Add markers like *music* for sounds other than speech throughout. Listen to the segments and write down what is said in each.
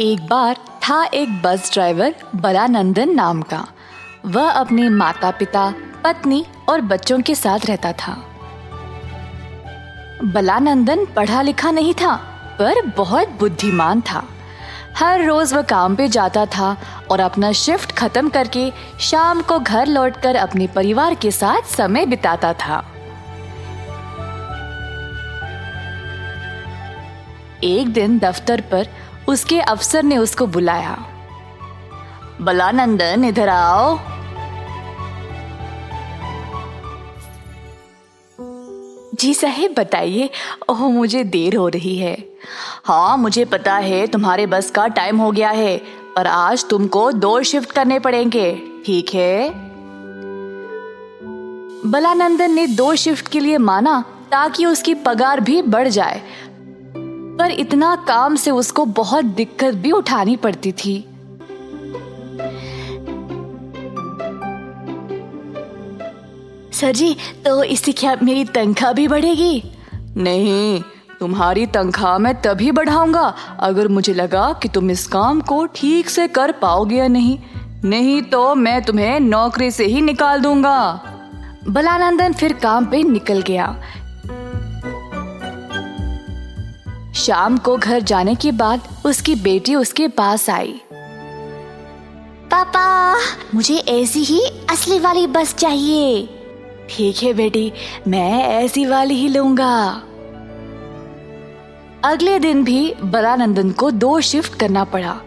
एक बार था एक बस ड्राइवर बलानंदन नाम का। वह अपने माता पिता पत्नी और बच्चों के साथ रहता था। बलानंदन पढ़ा लिखा नहीं था, पर बहुत बुद्धिमान था। हर रोज वह काम पे जाता था और अपना शिफ्ट खत्म करके शाम को घर लौटकर अपने परिवार के साथ समय बिताता था। एक दिन दफ्तर पर उसके अफसर ने उसको बुलाया। बलानंदन, इधर आओ। जी साहेब, बताइए, ओह, मुझे देर हो रही है। हाँ मुझे पता है, तुम्हारे बस का टाइम हो गया है, पर आज तुमको दो शिफ्ट करने पड़ेंगे, ठीक है? बलानंदन ने दो शिफ्ट के लिए माना ताकि उसकी पगार भी बढ़ जाए। पर इतना काम से उसको बहुत दिक्कत भी उठानी पड़ती थी। सर जी तो इससे क्या मेरी तनख्वाह भी बढ़ेगी? नहीं तुम्हारी तनख्वाह मैं तभी बढ़ाऊँगा अगर मुझे लगा कि तुम इस काम को ठीक से कर पाओगे या नहीं। नहीं तो मैं तुम्हें नौकरी से ही निकाल दूँगा। बलानंदन फिर काम पे निकल गया। शाम को घर जाने के बाद उसकी बेटी उसके पास आई। पापा मुझे ऐसी ही असली वाली बस चाहिए। ठीक है बेटी मैं ऐसी वाली ही लूँगा। अगले दिन भी बलानंदन को दो शिफ्ट करना पड़ा।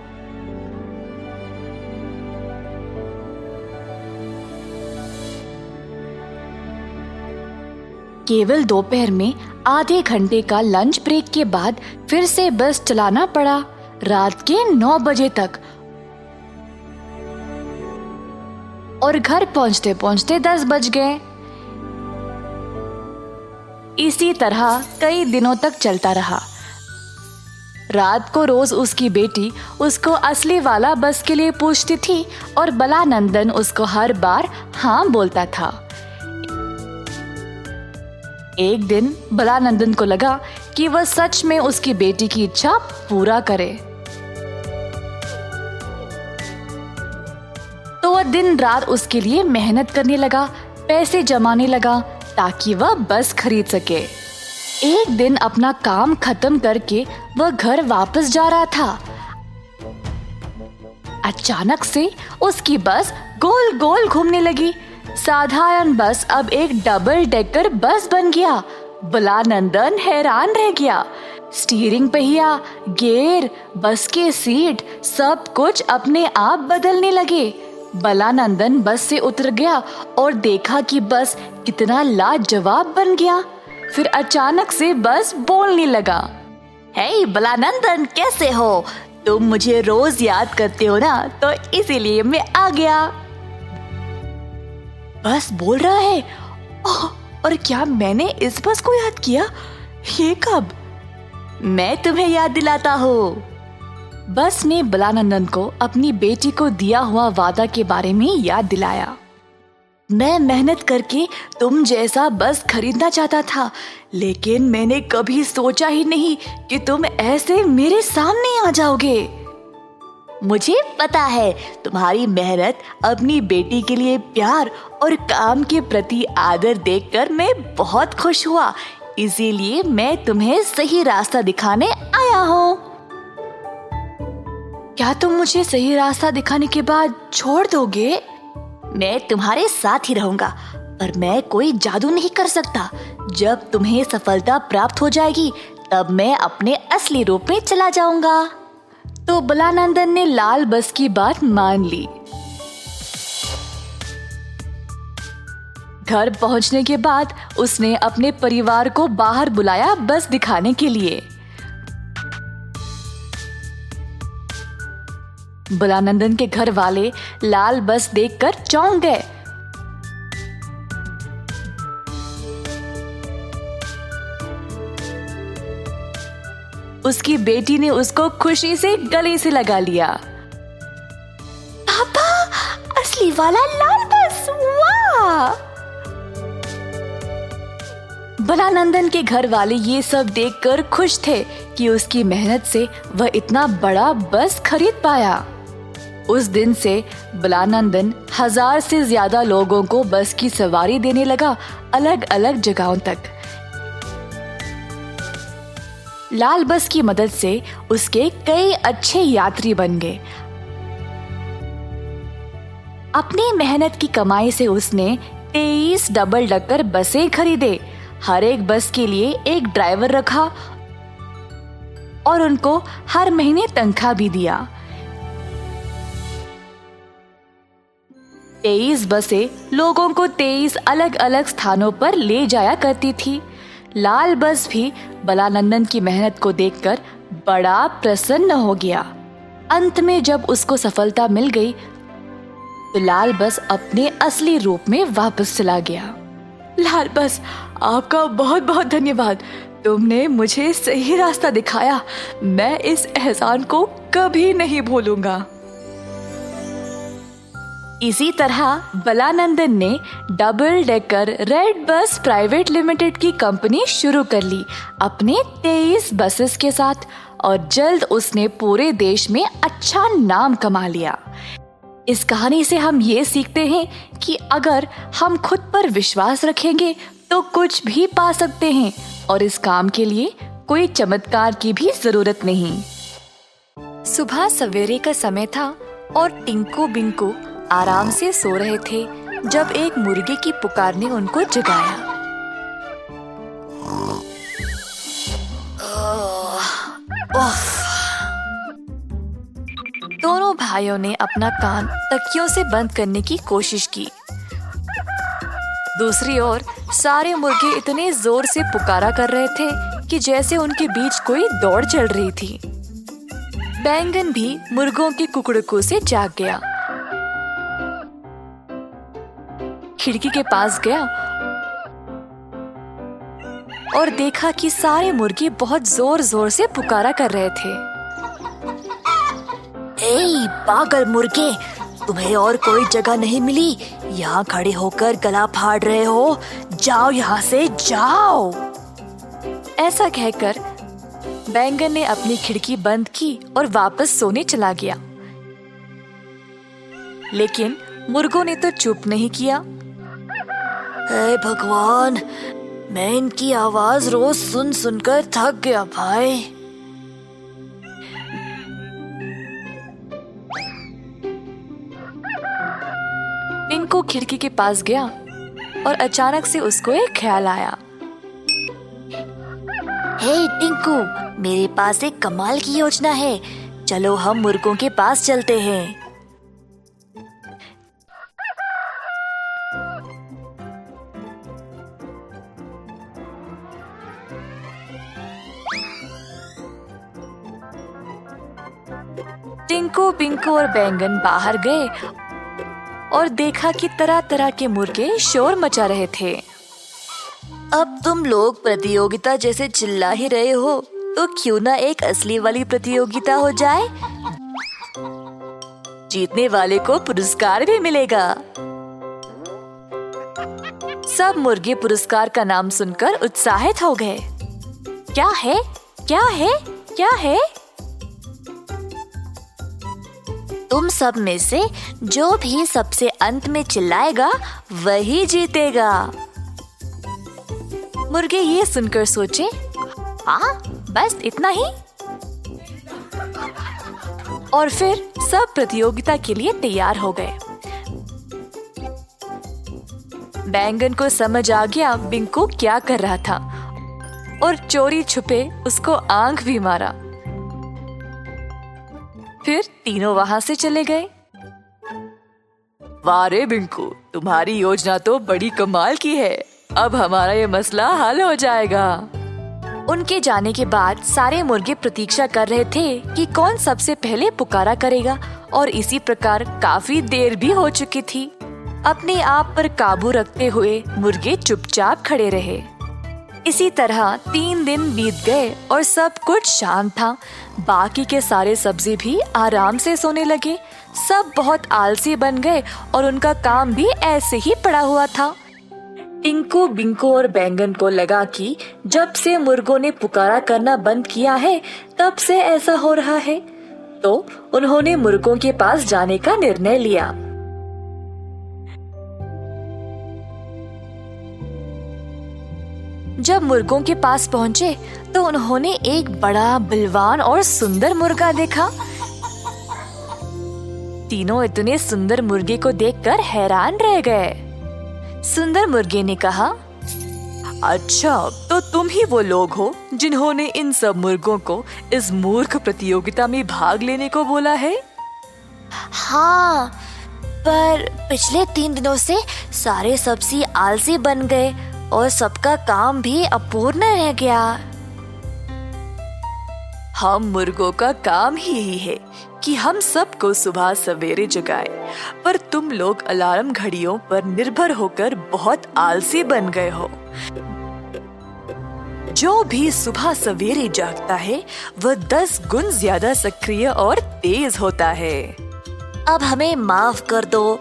केवल दोपहर में आधे घंटे का लंच ब्रेक के बाद फिर से बस चलाना पड़ा। रात के नौ बजे तक। और घर पहुँचते पहुँचते दस बज गए। इसी तरह कई दिनों तक चलता रहा। रात को रोज उसकी बेटी उसको असली वाला बस के लिए पूछती थी और बलानंदन उसको हर बार हाँ बोलता था। एक दिन बलानंदन को लगा कि वह सच में उसकी बेटी की इच्छा पूरा करे। तो वह दिन रात उसके लिए मेहनत करने लगा, पैसे जमाने लगा, ताकि वह बस खरीद सके। एक दिन अपना काम खत्म करके वह घर वापस जा रहा था। अचानक से उसकी बस गोल गोल घूमने लगी। साधारण बस अब एक डबल डेकर बस बन गया। बलानंदन हैरान रह गया। स्टीयरिंग पहिया गेयर बस के सीट सब कुछ अपने आप बदलने लगे। बलानंदन बस से उतर गया और देखा कि बस कितना लाजवाब बन गया। फिर अचानक से बस बोलने लगा हे hey, बलानंदन कैसे हो? तुम मुझे रोज याद करते हो ना तो इसीलिए मैं आ गया। बस बोल रहा है। ओह, और क्या मैंने इस बस को याद किया? ये कब? मैं तुम्हें याद दिलाता हूँ। बस ने बलानंदन को अपनी बेटी को दिया हुआ वादा के बारे में याद दिलाया। मैं मेहनत करके तुम जैसा बस खरीदना चाहता था लेकिन मैंने कभी सोचा ही नहीं कि तुम ऐसे मेरे सामने आ जाओगे। मुझे पता है तुम्हारी मेहनत अपनी बेटी के लिए प्यार और काम के प्रति आदर देखकर मैं बहुत खुश हुआ। इसीलिए मैं तुम्हें सही रास्ता दिखाने आया हूँ। क्या तुम मुझे सही रास्ता दिखाने के बाद छोड़ दोगे? मैं तुम्हारे साथ ही रहूँगा पर मैं कोई जादू नहीं कर सकता। जब तुम्हें सफलता प्राप्त हो जाएगी तब मैं अपने असली रूप में चला जाऊँगा। तो बलानंदन ने लाल बस की बात मान ली। घर पहुँचने के बाद उसने अपने परिवार को बाहर बुलाया बस दिखाने के लिए। बलानंदन के घर वाले लाल बस देखकर चौंक गए। उसकी बेटी ने उसको खुशी से गले से लगा लिया। पापा असली वाला लाल बस वाह! बलानंदन के घर वाले ये सब देखकर खुश थे कि उसकी मेहनत से वह इतना बड़ा बस खरीद पाया। उस दिन से बलानंदन हज़ार से ज़्यादा लोगों को बस की सवारी देने लगा अलग अलग जगहों तक। लाल बस की मदद से उसके कई अच्छे यात्री बन गए। अपनी मेहनत की कमाई से उसने तेईस डबल डकर बसें खरीदे। हर एक बस के लिए एक ड्राइवर रखा और उनको हर महीने तनख्वाह भी दिया। तेईस बसें लोगों को तेईस अलग अलग स्थानों पर ले जाया करती थी। लाल बस भी बलानंदन की मेहनत को देखकर बड़ा प्रसन्न हो गया। अंत में जब उसको सफलता मिल गई तो लाल बस अपने असली रूप में वापस चला गया। लाल बस, आपका बहुत बहुत धन्यवाद। तुमने मुझे सही रास्ता दिखाया। मैं इस एहसान को कभी नहीं भूलूँगा। इसी तरह बलानंदन ने double decker red bus private limited की कंपनी शुरू कर ली अपने तेईस बसेस के साथ और जल्द उसने पूरे देश में अच्छा नाम कमा लिया। इस कहानी से हम ये सीखते हैं कि अगर हम खुद पर विश्वास रखेंगे तो कुछ भी पा सकते हैं और इस काम के लिए कोई चमत्कार की भी ज़रूरत नहीं। सुबह सवेरे का समय था और टिंकू बिंकू आराम से सो रहे थे, जब एक मुर्गे की पुकार ने उनको जगाया। दोनों भाइयों ने अपना कान तकियों से बंद करने की कोशिश की। दूसरी ओर, सारे मुर्गे इतने ज़ोर से पुकारा कर रहे थे कि जैसे उनके बीच कोई दौड़ चल रही थी। बैंगन भी मुर्गों के कुकड़कों से जाग गया। खिड़की के पास गया और देखा कि सारे मुर्गे बहुत ज़ोर ज़ोर से पुकारा कर रहे थे। ए पागल मुर्गे तुम्हें और कोई जगह नहीं मिली। यहाँ खड़े होकर गला फाड़ रहे हो। जाओ यहाँ से जाओ! ऐसा कहकर बैंगन ने अपनी खिड़की बंद की और वापस सोने चला गया। लेकिन मुर्गों ने तो चुप नहीं किया। हे भगवान मैं इनकी आवाज़ रोज सुन सुनकर थक गया भाई। टिंकू खिड़की के पास गया और अचानक से उसको एक ख्याल आया। हे hey, टिंकू मेरे पास एक कमाल की योजना है। चलो हम मुर्गों के पास चलते हैं। पिंकू और बैंगन बाहर गए और देखा कि तरह तरह के मुर्गे शोर मचा रहे थे। अब तुम लोग प्रतियोगिता जैसे चिल्ला ही रहे हो तो क्यों ना एक असली वाली प्रतियोगिता हो जाए? जीतने वाले को पुरस्कार भी मिलेगा। सब मुर्गे पुरस्कार का नाम सुनकर उत्साहित हो गए। क्या है? क्या है? क्या है? तुम सब में से जो भी सबसे अंत में चिल्लाएगा, वही जीतेगा। मुर्गे ये सुनकर सोचे हाँ बस इतना ही? और फिर सब प्रतियोगिता के लिए तैयार हो गए। बैंगन को समझ आ गया बिंकू क्या कर रहा था। और चोरी छुपे उसको आँख भी मारा। फिर तीनों वहाँ से चले गए। वारे बिंकू, तुम्हारी योजना तो बड़ी कमाल की है। अब हमारा ये मसला हल हो जाएगा। उनके जाने के बाद सारे मुर्गे प्रतीक्षा कर रहे थे कि कौन सबसे पहले पुकारा करेगा और इसी प्रकार काफ़ी देर भी हो चुकी थी। अपने आप पर काबू रखते हुए मुर्गे चुपचाप खड़े रहे। इसी तरह तीन दिन बीत गए और सब कुछ शांत था। बाकी के सारे सब्ज़ी भी आराम से सोने लगे। सब बहुत आलसी बन गए और उनका काम भी ऐसे ही पड़ा हुआ था। टिंकू, बिंकू और बैंगन को लगा कि जब से मुर्गों ने पुकारा करना बंद किया है, तब से ऐसा हो रहा है। तो उन्होंने मुर्गों के पास जाने का निर्णय लिया। जब मुर्गों के पास पहुँचे तो उन्होंने एक बड़ा, बलवान और सुंदर मुर्गा देखा। तीनों इतने सुंदर मुर्गे को देखकर हैरान रह गए। सुंदर मुर्गे ने कहा अच्छा तो तुम ही वो लोग हो जिन्होंने इन सब मुर्गों को इस मूर्ख प्रतियोगिता में भाग लेने को बोला है? हाँ पर पिछले तीन दिनों से सारे सब्ज़ी आलसी बन गए। और सबका काम भी अपूर्ण रह गया। हम मुर्गों का काम ही यही है कि हम सबको सुबह सवेरे जगाए, पर तुम लोग अलार्म घड़ियों पर निर्भर होकर बहुत आलसी बन गए हो। जो भी सुबह सवेरे जागता है, वह दस गुण ज़्यादा सक्रिय और तेज होता है। अब हमें माफ़ कर दो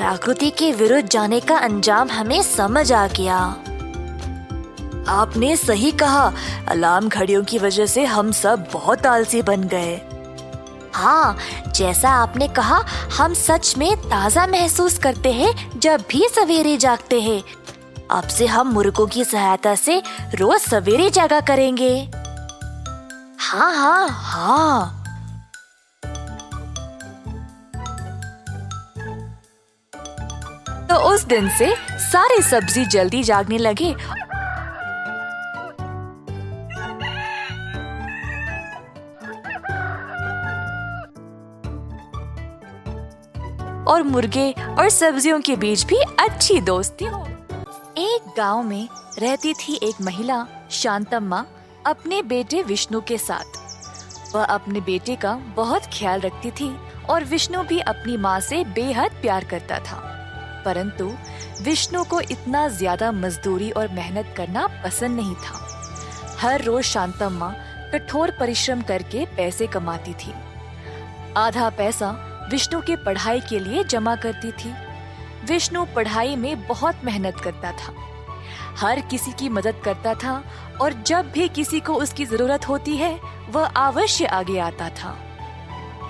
प्रकृति के विरुद्ध जाने का अंजाम हमें समझ आ गया। आपने सही कहा, अलार्म घड़ियों की वजह से हम सब बहुत आलसी बन गए। हाँ जैसा आपने कहा, हम सच में ताज़ा महसूस करते हैं जब भी सवेरे जागते हैं। अब से हम मुर्गों की सहायता से रोज सवेरे जागा करेंगे। हाँ हाँ हाँ। तो उस दिन से सारे सब्ज़ी जल्दी जागने लगे। और मुर्गे और सब्जियों के बीच भी अच्छी दोस्ती। हो एक गाँव में रहती थी एक महिला, शांतम्मा, अपने बेटे विष्णु के साथ। वह अपने बेटे का बहुत ख्याल रखती थी और विष्णु भी अपनी माँ से बेहद प्यार करता था। परंतु विष्णु को इतना ज़्यादा मजदूरी और मेहनत करना पसंद नहीं था। हर रोज शांतम्मा कठोर परिश्रम करके पैसे कमाती थी। आधा पैसा विष्णु के पढ़ाई के लिए जमा करती थी। विष्णु पढ़ाई में बहुत मेहनत करता था। हर किसी की मदद करता था और जब भी किसी को उसकी ज़रूरत होती है, वह अवश्य आगे आता था।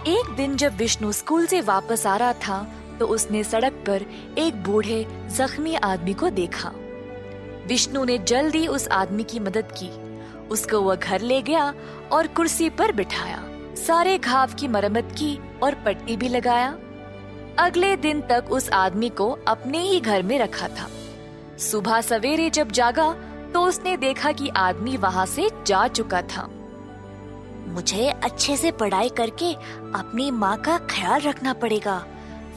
एक दिन जब विष्णु स्कूल से वापस आ रहा था तो उसने सड़क पर एक बूढ़े, जख्मी आदमी को देखा। विष्णु ने जल्दी उस आदमी की मदद की। उसको वह घर ले गया और कुर्सी पर बिठाया। सारे घाव की मरम्मत की और पट्टी भी लगाया। अगले दिन तक उस आदमी को अपने ही घर में रखा था। सुबह सवेरे जब जागा तो उसने देखा कि आदमी वहाँ से जा चुका था। मुझे अच्छे से पढ़ाई करके अपनी माँ का ख्याल रखना पड़ेगा।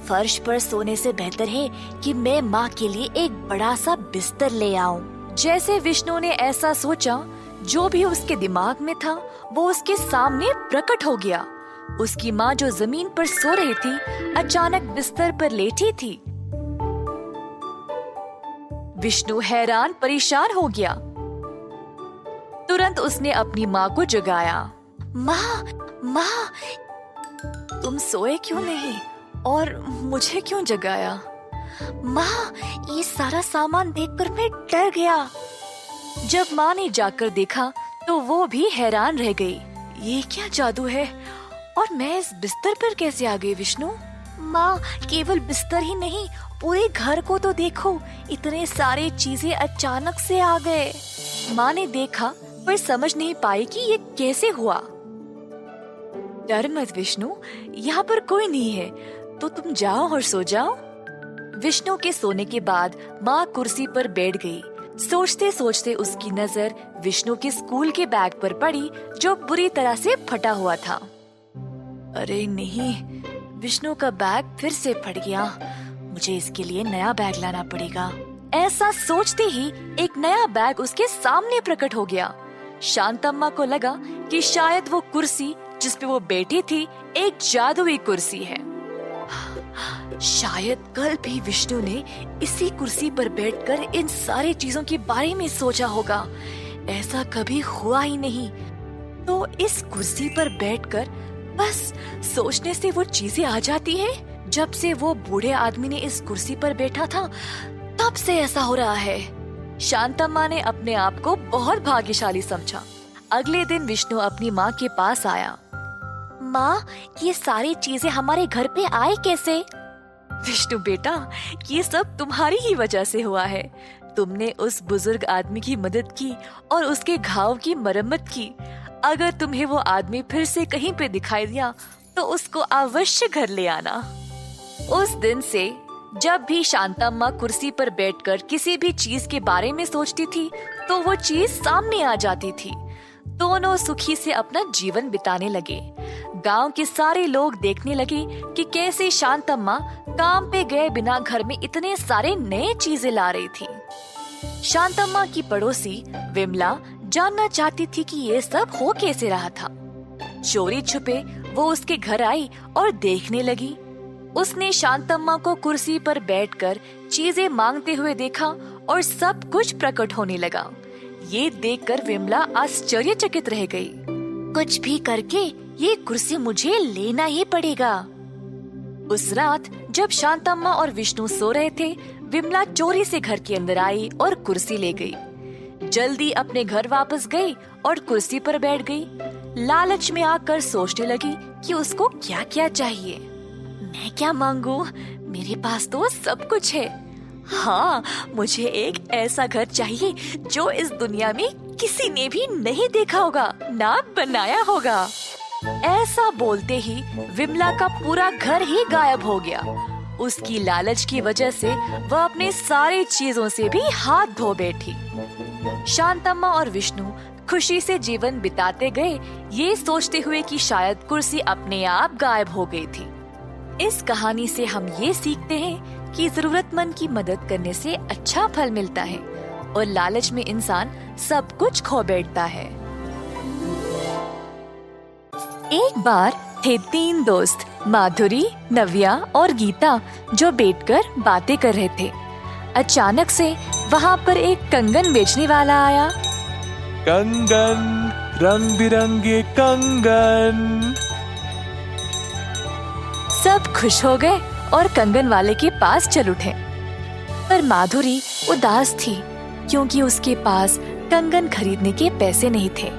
फर्श पर सोने से बेहतर है कि मैं माँ के लिए एक बड़ा सा बिस्तर ले आऊँ। जैसे विष्णु ने ऐसा सोचा, जो भी उसके दिमाग में था, वो उसके सामने प्रकट हो गया। उसकी माँ जो ज़मीन पर सो रही थी, अचानक बिस्तर पर लेटी थी। विष्णु हैरान, परेशान हो गया। तुरंत उसने अपनी माँ को जगाया, माँ माँ, तुम सोए क्यों नहीं? और मुझे क्यों जगाया? माँ, ये सारा सामान देखकर मैं डर गया। जब माँ ने जाकर देखा तो वो भी हैरान रह गई। ये क्या जादू है? और मैं इस बिस्तर पर कैसे आ गई, विष्णु? माँ, केवल बिस्तर ही नहीं, पूरे घर को तो देखो। इतने सारे चीज़ें अचानक से आ गए। माँ ने देखा, पर समझ नहीं पाई कि ये कैसे हुआ। डर मत, विष्णु। यहाँ पर कोई नहीं है। तो तुम जाओ और सो जाओ। विष्णु के सोने के बाद माँ कुर्सी पर बैठ गई। सोचते सोचते उसकी नज़र विष्णु के स्कूल के बैग पर पड़ी, जो बुरी तरह से फटा हुआ था। अरे नहीं, विष्णु का बैग फिर से फट गया। मुझे इसके लिए नया बैग लाना पड़ेगा। ऐसा सोचते ही एक नया बैग उसके सामने प्रकट हो गया। शांतम्मा को लगा कि शायद वो कुर्सी जिसपे वो बैठी थी, एक जादुई कुर्सी है। शायद कल भी विष्णु ने इसी कुर्सी पर बैठकर इन सारी चीज़ों के बारे में सोचा होगा। ऐसा कभी हुआ ही नहीं। तो इस कुर्सी पर बैठकर बस सोचने से वो चीज़ें आ जाती है। जब से वो बूढ़े आदमी ने इस कुर्सी पर बैठा था, तब से ऐसा हो रहा है। शांतम्मा ने अपने आप को बहुत भाग्यशाली समझा। अगले दिन विष्णु अपनी माँ के पास आया। माँ, ये सारी चीज़ें हमारे घर पे आए कैसे? विष्णु बेटा, ये सब तुम्हारी ही वजह से हुआ है। तुमने उस बुज़ुर्ग आदमी की मदद की और उसके घाव की मरम्मत की। अगर तुम्हें वो आदमी फिर से कहीं पे दिखाई दिया तो उसको अवश्य घर ले आना। उस दिन से, जब भी शांतम्मा कुर्सी पर बैठकर किसी भी चीज़ के बारे में सोचती थी तो वो चीज़ सामने आ जाती थी। दोनों सुखी से अपना जीवन बिताने लगे। गाँव के सारे लोग देखने लगे कि कैसे शांतम्मा काम पे गए बिना घर में इतने सारे नए चीज़ें ला रही थी। शांतम्मा की पड़ोसी विमला जानना चाहती थी कि ये सब हो कैसे रहा था। चोरी छुपे वो उसके घर आई और देखने लगी। उसने शांतम्मा को कुर्सी पर बैठकर चीज़ें मांगते हुए देखा और सब कुछ प्रकट होने लगा। ये देखकर विमला आश्चर्यचकित रह गई। कुछ भी करके ये कुर्सी मुझे लेना ही पड़ेगा। उस रात जब शांतम्मा और विष्णु सो रहे थे, विमला चोरी से घर के अंदर आई और कुर्सी ले गई। जल्दी अपने घर वापस गई और कुर्सी पर बैठ गई। लालच में आकर सोचने लगी कि उसको क्या क्या चाहिए। मैं क्या मांगू? मेरे पास तो सब कुछ है। हाँ मुझे एक ऐसा घर चाहिए जो इस दुनिया में किसी ने भी नहीं देखा होगा, ना बनाया होगा। ऐसा बोलते ही विमला का पूरा घर ही गायब हो गया। उसकी लालच की वजह से वह अपने सारी चीज़ों से भी हाथ धो बैठी। शांतम्मा और विष्णु खुशी से जीवन बिताते गए, ये सोचते हुए कि शायद कुर्सी अपने आप गायब हो गई थी। इस कहानी से हम ये सीखते हैं कि जरूरतमंद की मदद करने से अच्छा फल मिलता है और लालच में इंसान सब कुछ खो बैठता है। एक बार थे तीन दोस्त माधुरी नव्या और गीता जो बैठकर बातें कर रहे थे। अचानक से वहाँ पर एक कंगन बेचने वाला आया। कंगन रंग बिरंगे कंगन। सब खुश हो गए। और कंगन वाले के पास चल उठे। पर माधुरी उदास थी, क्योंकि उसके पास कंगन खरीदने के पैसे नहीं थे।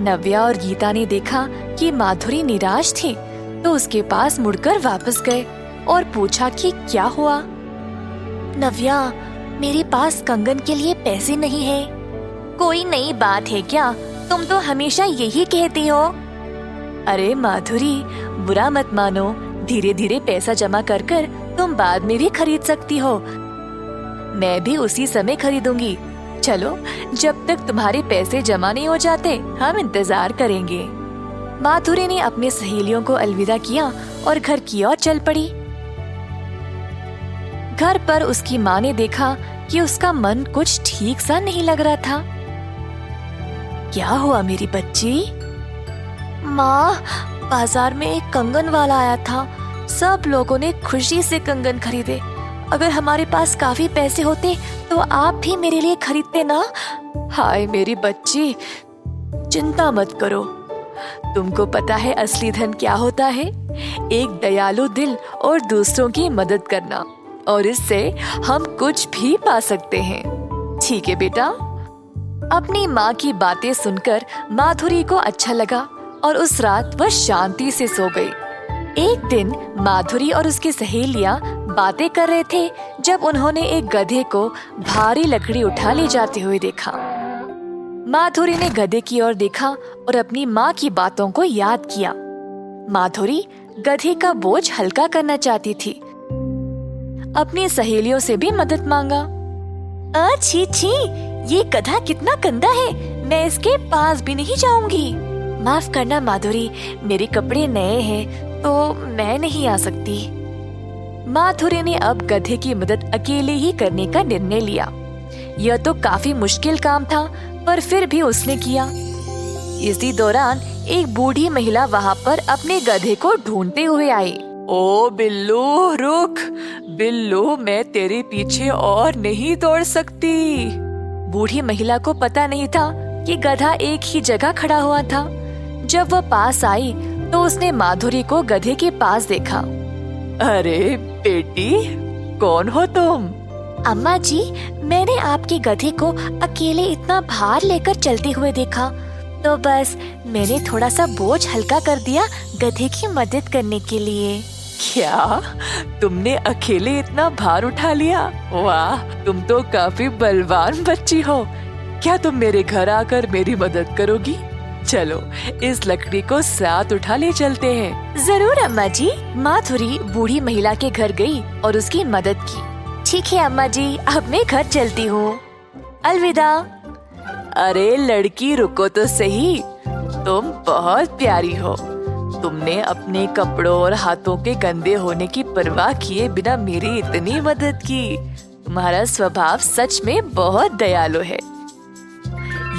नव्या और गीता ने देखा कि माधुरी निराश थी तो उसके पास मुड़कर वापस गए और पूछा कि क्या हुआ? नव्या, मेरे पास कंगन के लिए पैसे नहीं है। कोई नई बात है क्या? तुम तो हमेशा यही कहती हो? अरे माधुरी, बुरा मत मानो। धीरे धीरे पैसा जमा कर कर तुम बाद में भी खरीद सकती हो। मैं भी उसी समय खरीदूँगी। चलो, जब तक तुम्हारे पैसे जमा नहीं हो जाते, हम इंतज़ार करेंगे। माधुरी ने अपने सहेलियों को अलविदा किया और घर की ओर चल पड़ी। घर पर उसकी माँ ने देखा कि उसका मन कुछ ठीक सा नहीं लग रहा था। क्या हुआ मेरी बच्ची? माँ बाज़ार में एक कंगन वाला आया था। सब लोगों ने खुशी से कंगन खरीदे। अगर हमारे पास काफ़ी पैसे होते तो आप भी मेरे लिए खरीदते ना? हाय मेरी बच्ची, चिंता मत करो। तुमको पता है असली धन क्या होता है? एक दयालु दिल और दूसरों की मदद करना। और इससे हम कुछ भी पा सकते हैं। ठीक है बेटा? अपनी माँ की बातें सुनकर माधुरी को अच्छा लगा। और उस रात वह शांति से सो गई। एक दिन माधुरी और उसकी सहेलियाँ बातें कर रहे थे, जब उन्होंने एक गधे को भारी लकड़ी उठा ले जाते हुए देखा। माधुरी ने गधे की ओर देखा और अपनी माँ की बातों को याद किया। माधुरी गधे का बोझ हल्का करना चाहती थी। अपनी सहेलियों से भी मदद मांगा। अच्छी छी, ये गधा कितना गंदा है, मैं इसके पास भी नहीं जाऊँगी। माफ़ करना, माधुरी। मेरे कपड़े नए हैं तो मैं नहीं आ सकती। माधुरी ने अब गधे की मदद अकेले ही करने का निर्णय लिया। यह तो काफ़ी मुश्किल काम था, पर फिर भी उसने किया। इसी दौरान एक बूढ़ी महिला वहाँ पर अपने गधे को ढूंढते हुए आई। ओ बिल्लू रुक बिल्लू, मैं तेरे पीछे और नहीं दौड़ सकती। बूढ़ी महिला को पता नहीं था कि गधा एक ही जगह खड़ा हुआ था। जब वह पास आई तो उसने माधुरी को गधे के पास देखा। अरे बेटी कौन हो तुम? अम्मा जी मैंने आपके गधे को अकेले इतना भार लेकर चलते हुए देखा। तो बस मैंने थोड़ा सा बोझ हल्का कर दिया गधे की मदद करने के लिए। क्या? तुमने अकेले इतना भार उठा लिया? वाह तुम तो काफ़ी बलवान बच्ची हो। क्या तुम मेरे घर आकर मेरी मदद करोगी? चलो इस लकड़ी को साथ उठा ले चलते हैं। ज़रूर अम्मा जी माथुरी बूढ़ी महिला के घर गई और उसकी मदद की। ठीक है अम्मा जी अब मैं घर चलती हूँ। अलविदा। अरे लड़की रुको तो सही। तुम बहुत प्यारी हो। तुमने अपने कपड़ों और हाथों के गंदे होने की परवाह किए बिना मेरी इतनी मदद की। तुम्हारा स्वभाव सच में बहुत दयालु है।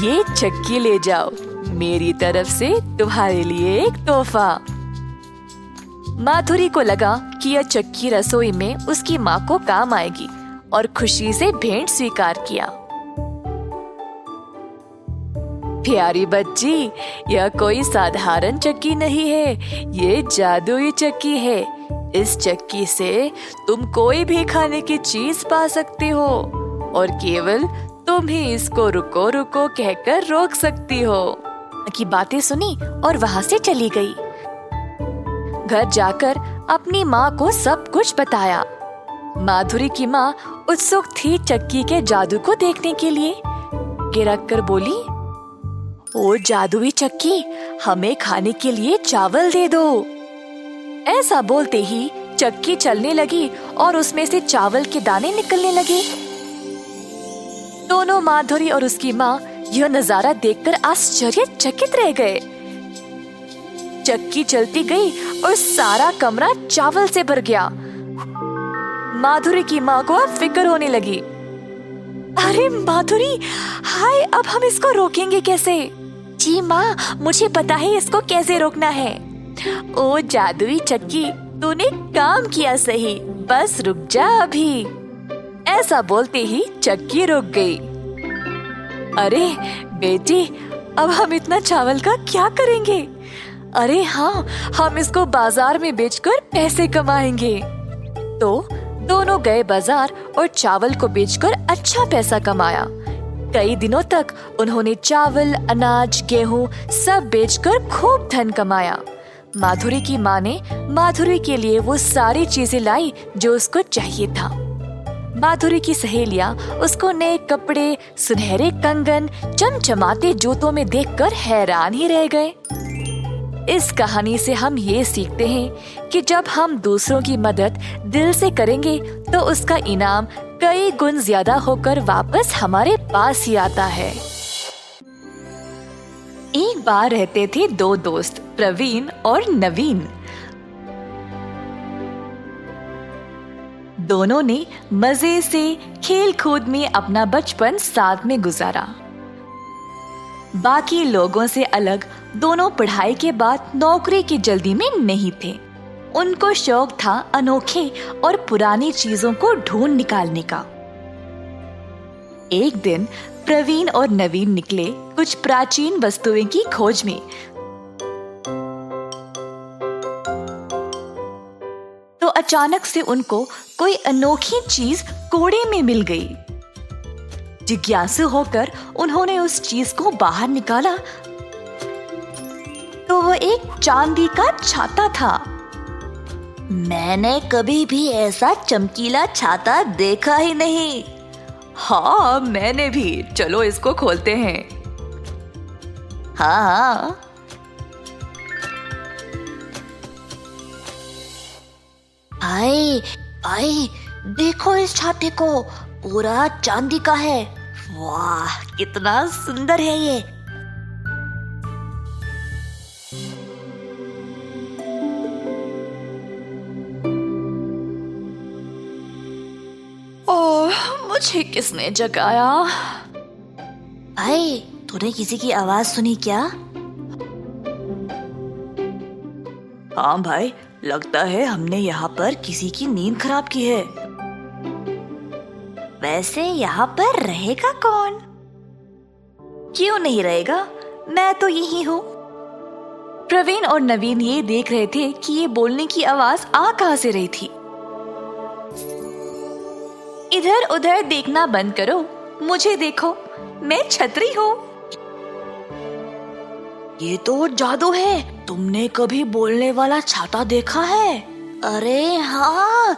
ये चक्की ले जाओ। मेरी तरफ़ से तुम्हारे लिए एक तोहफा। माधुरी को लगा कि यह चक्की रसोई में उसकी माँ को काम आएगी और खुशी से भेंट स्वीकार किया। प्यारी बच्ची, यह कोई साधारण चक्की नहीं है, ये जादुई चक्की है। इस चक्की से तुम कोई भी खाने की चीज़ पा सकते हो और केवल तुम ही इसको रुको रुको कहकर रोक सकती हो। की बातें सुनी और वहाँ से चली गई। घर जाकर अपनी माँ को सब कुछ बताया। माधुरी की माँ उत्सुक थी चक्की के जादू को देखने के लिए। गिरक कर बोली, ओ जादुई चक्की, हमें खाने के लिए चावल दे दो। ऐसा बोलते ही चक्की चलने लगी और उसमें से चावल के दाने निकलने लगे। दोनों माधुरी और उसकी माँ यह नज़ारा देखकर आश्चर्यचकित रह गए। चक्की चलती गई और सारा कमरा चावल से भर गया। माधुरी की माँ को अब फ़िक्र होने लगी। अरे माधुरी, हाय, अब हम इसको रोकेंगे कैसे? जी माँ, मुझे पता है इसको कैसे रोकना है। ओ जादुई चक्की, तूने काम किया सही, बस रुक जा अभी। ऐसा बोलते ही चक्की रुक गई। अरे, बेटी, अब हम इतना चावल का क्या करेंगे? अरे हाँ हम इसको बाज़ार में बेचकर पैसे कमाएँगे। तो दोनों गए बाज़ार और चावल को बेचकर अच्छा पैसा कमाया। कई दिनों तक उन्होंने चावल, अनाज, गेहूँ सब बेचकर खूब धन कमाया। माधुरी की माँ ने माधुरी के लिए वो सारी चीज़ें लाई जो उसको चाहिए था। माधुरी की सहेलियाँ उसको नए कपड़े, सुनहरे कंगन, चमचमाते जूतों में देखकर हैरान ही रह गए। इस कहानी से हम ये सीखते हैं कि जब हम दूसरों की मदद दिल से करेंगे तो उसका इनाम कई गुण ज़्यादा होकर वापस हमारे पास ही आता है। एक बार रहते थे दो दोस्त, प्रवीण और नवीन। दोनों ने मज़े से खेल कूद में अपना बचपन साथ में गुजारा। बाकी लोगों से अलग दोनों पढ़ाई के बाद नौकरी की जल्दी में नहीं थे। उनको शौक था अनोखे और पुरानी चीज़ों को ढूंढ निकालने का। एक दिन प्रवीण और नवीन निकले कुछ प्राचीन वस्तुएँ की खोज में। अचानक से उनको कोई अनोखी चीज़ कोड़े में मिल गई। जिज्ञासु होकर उन्होंने उस चीज़ को बाहर निकाला। तो वो एक चांदी का छाता था। मैंने कभी भी ऐसा चमकीला छाता देखा ही नहीं। हाँ मैंने भी। चलो इसको खोलते हैं। हाँ हाँ। आए आए देखो इस छाते को। पूरा चांदी का है। वाह कितना सुंदर है ये। ओह मुझे किसने जगाया? आए तूने किसी की आवाज़ सुनी क्या? हाँ भाई लगता है हमने यहाँ पर किसी की नींद खराब की है। वैसे यहाँ पर रहेगा कौन? क्यों नहीं रहेगा? मैं तो यही हूँ। प्रवीण और नवीन ये देख रहे थे कि ये बोलने की आवाज़ आ कहाँ से रही थी। इधर उधर देखना बंद करो। मुझे देखो। मैं छतरी हूँ। ये तो जादू है। तुमने कभी बोलने वाला छाता देखा है? अरे हाँ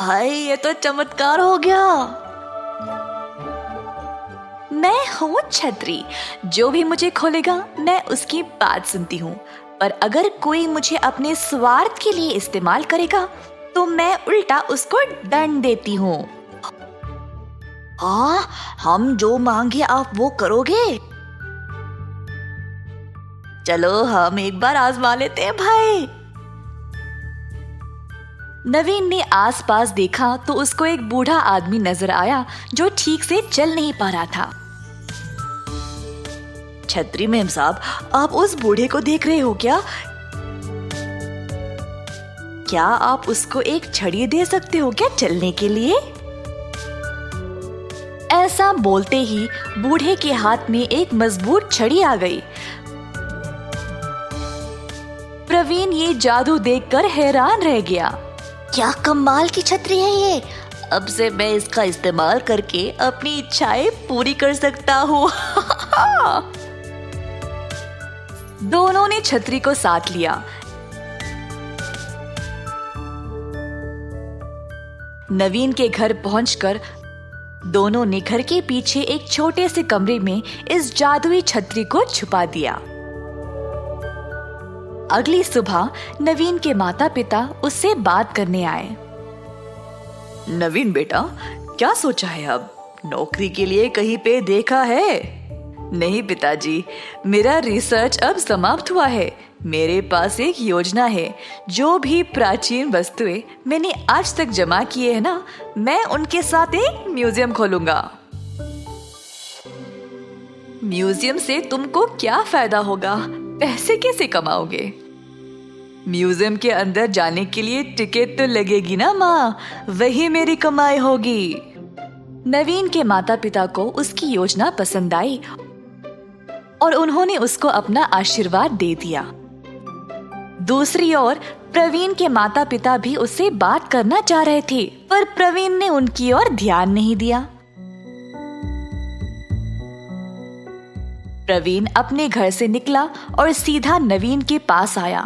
भाई, ये तो चमत्कार हो गया। मैं हूँ छतरी। जो भी मुझे खोलेगा, मैं उसकी बात सुनती हूँ। पर अगर कोई मुझे अपने स्वार्थ के लिए इस्तेमाल करेगा तो मैं उल्टा उसको दंड देती हूँ। हाँ हम जो मांगे आप वो करोगे? चलो, हम एक बार आजमा लेते हैं, भाई। नवीन ने आसपास देखा तो उसको एक बूढ़ा आदमी नज़र आया जो ठीक से चल नहीं पा रहा था। छतरी मेम साहब, आप उस बूढ़े को देख रहे हो क्या? क्या आप उसको एक छड़ी दे सकते हो क्या चलने के लिए? ऐसा बोलते ही बूढ़े के हाथ में एक मज़बूत छड़ी आ गई। प्रवीण ये जादू देखकर हैरान रह गया। क्या कमाल की छतरी है ये। अब से मैं इसका इस्तेमाल करके अपनी इच्छाएँ पूरी कर सकता हूँ। *laughs* दोनों ने छतरी को साथ लिया। नवीन के घर पहुंचकर दोनों ने घर के पीछे एक छोटे से कमरे में इस जादुई छतरी को छुपा दिया। अगली सुबह नवीन के माता पिता उससे बात करने आए। नवीन बेटा, क्या सोचा है अब? नौकरी के लिए कहीं पे देखा है? नहीं पिताजी, मेरा रिसर्च अब समाप्त हुआ है। मेरे पास एक योजना है। जो भी प्राचीन वस्तुएँ मैंने आज तक जमा किए हैं ना, मैं उनके साथ एक म्यूज़ियम खोलूँगा। म्यूज़ियम से तुमको क्या फ़ायदा होगा? पैसे कैसे कमाओगे? म्यूज़ियम के अंदर जाने के लिए टिकट तो लगेगी ना, माँ? वही मेरी कमाई होगी। नवीन के माता पिता को उसकी योजना पसंद आई और उन्होंने उसको अपना आशीर्वाद दे दिया। दूसरी ओर, प्रवीण के माता पिता भी उससे बात करना चाह रहे थे, पर प्रवीण ने उनकी ओर ध्यान नहीं दिया। प्रवीण अपने घर से निकला और सीधा नवीन के पास आया।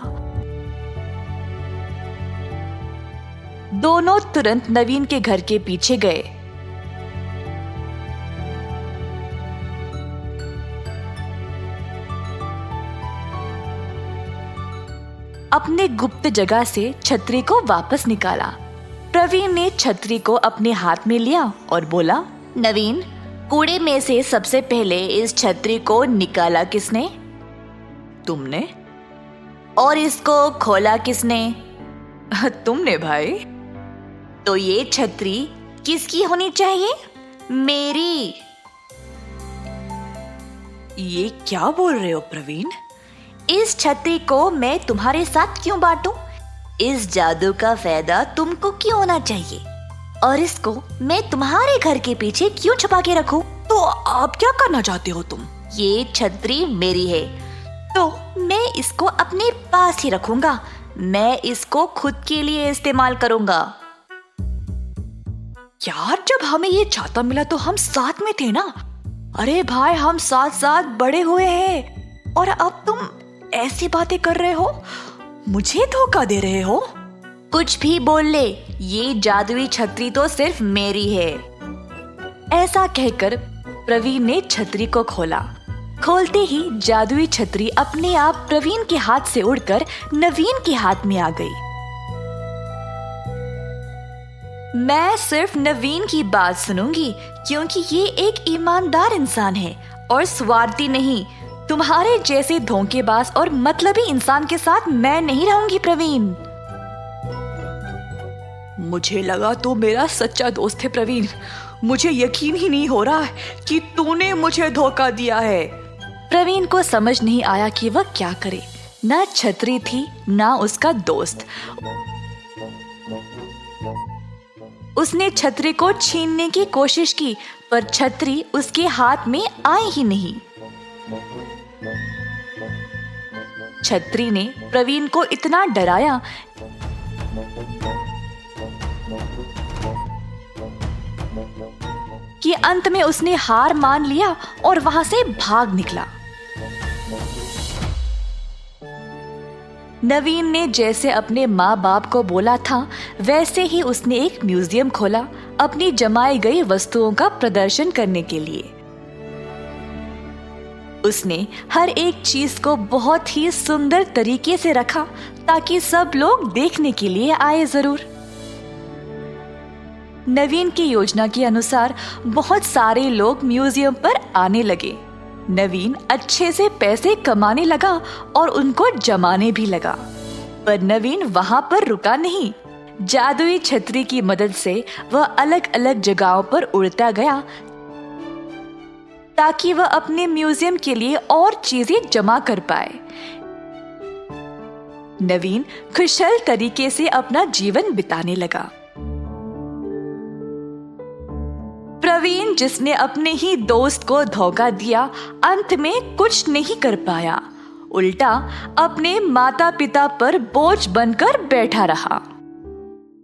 दोनों तुरंत नवीन के घर के पीछे गए। अपने गुप्त जगह से छतरी को वापस निकाला। प्रवीण ने छतरी को अपने हाथ में लिया और बोला, नवीन कूड़े में से सबसे पहले इस छतरी को निकाला किसने? तुमने? और इसको खोला किसने? तुमने भाई। तो ये छतरी किसकी होनी चाहिए? मेरी। ये क्या बोल रहे हो प्रवीण? इस छतरी को मैं तुम्हारे साथ क्यों बांटूं? इस जादू का फ़ायदा तुमको क्यों होना चाहिए? और इसको मैं तुम्हारे घर के पीछे क्यों छुपा के रखूँ? तो आप क्या करना चाहते हो तुम? ये छतरी मेरी है। तो मैं इसको अपने पास ही रखूँगा। मैं इसको खुद के लिए इस्तेमाल करूँगा। यार जब हमें ये छाता मिला तो हम साथ में थे ना? अरे भाई हम साथ साथ बड़े हुए हैं। और अब तुम ऐसी बातें कर रहे हो? मुझे धोखा दे रहे हो? कुछ भी बोल ले। ये जादुई छतरी तो सिर्फ़ मेरी है। ऐसा कहकर प्रवीण ने छतरी को खोला। खोलते ही जादुई छतरी अपने आप प्रवीण के हाथ से उड़कर नवीन के हाथ में आ गई। मैं सिर्फ़ नवीन की बात सुनूँगी, क्योंकि ये एक ईमानदार इंसान है, और स्वार्थी नहीं। तुम्हारे जैसे धोखेबाज और मतलबी इंसान के साथ मैं नहीं रहूँगी, प्रवीण। मुझे लगा तो मेरा सच्चा दोस्त है प्रवीण। मुझे यकीन ही नहीं हो रहा कि तूने मुझे धोखा दिया है। प्रवीण को समझ नहीं आया कि वह क्या करे। न छतरी थी, ना उसका दोस्त। उसने छतरी को छीनने की कोशिश की, पर छतरी उसके हाथ में आई ही नहीं। छतरी ने प्रवीण को इतना डराया कि अंत में उसने हार मान लिया और वहाँ से भाग निकला। नवीन ने जैसे अपने माँ बाप को बोला था, वैसे ही उसने एक म्यूज़ियम खोला अपनी जमाई गई वस्तुओं का प्रदर्शन करने के लिए। उसने हर एक चीज़ को बहुत ही सुंदर तरीके से रखा ताकि सब लोग देखने के लिए आए ज़रूर। नवीन की योजना के अनुसार बहुत सारे लोग म्यूज़ियम पर आने लगे। नवीन अच्छे से पैसे कमाने लगा और उनको जमाने भी लगा। पर नवीन वहाँ पर रुका नहीं। जादुई छतरी की मदद से वह अलग अलग जगहों पर उड़ता गया ताकि वह अपने म्यूज़ियम के लिए और चीज़ें जमा कर पाए। नवीन खुशहाल तरीके से अपना जीवन बिताने लगा। प्रवीण जिसने अपने ही दोस्त को धोखा दिया, अंत में कुछ नहीं कर पाया। उल्टा अपने माता पिता पर बोझ बनकर बैठा रहा।